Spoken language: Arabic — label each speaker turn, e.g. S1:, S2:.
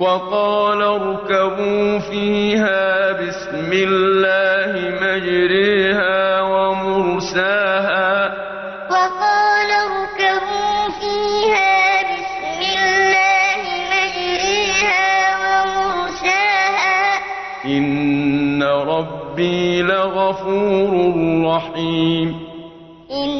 S1: وقال اركبوا فيها بسم الله مجريها ومرساها.
S2: وقال اركبوا فيها بسم الله مجريها ومرساها.
S1: إن ربي لغفور رحيم.
S2: إن